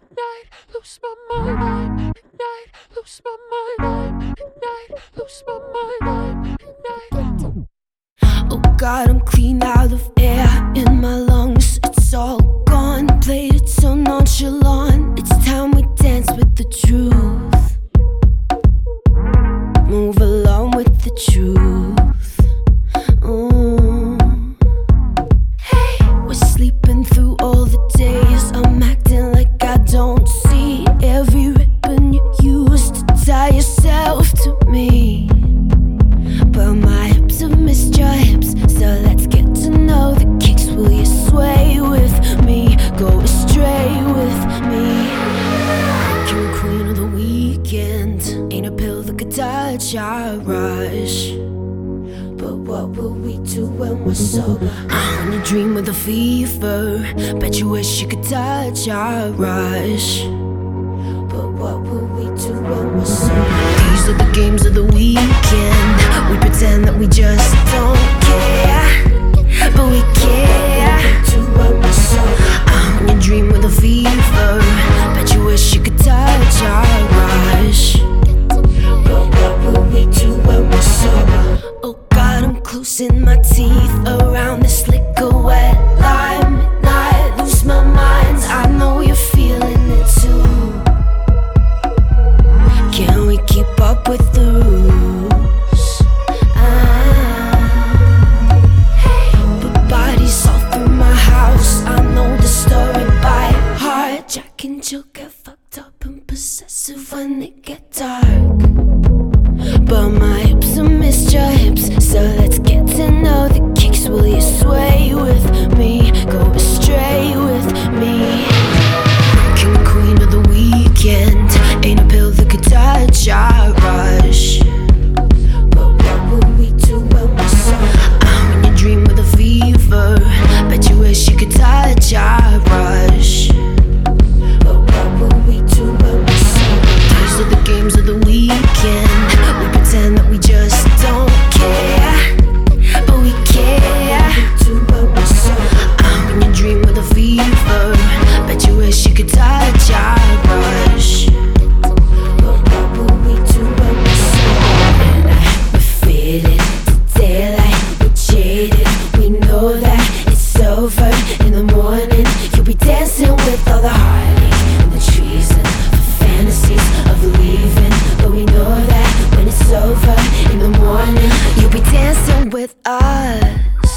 midnight, lose my mind, I'm midnight, lose my mind, I'm midnight, lose my mind, I'm midnight. Oh God, I'm clean out of air in my lungs. Ain't a pill that could touch our rush. But what will we do when we're sober? When you dream with a fever, bet you wish you could touch our rush. But what will we do when we're sober? These are the games of the weekend. We pretend that we just teeth around this liquor wet lime. Midnight, lose my mind. I know you're feeling it too. Can we keep up with the rules? Ah. But bodies all through my house. I know the story by heart. Jack and Jill a job with us.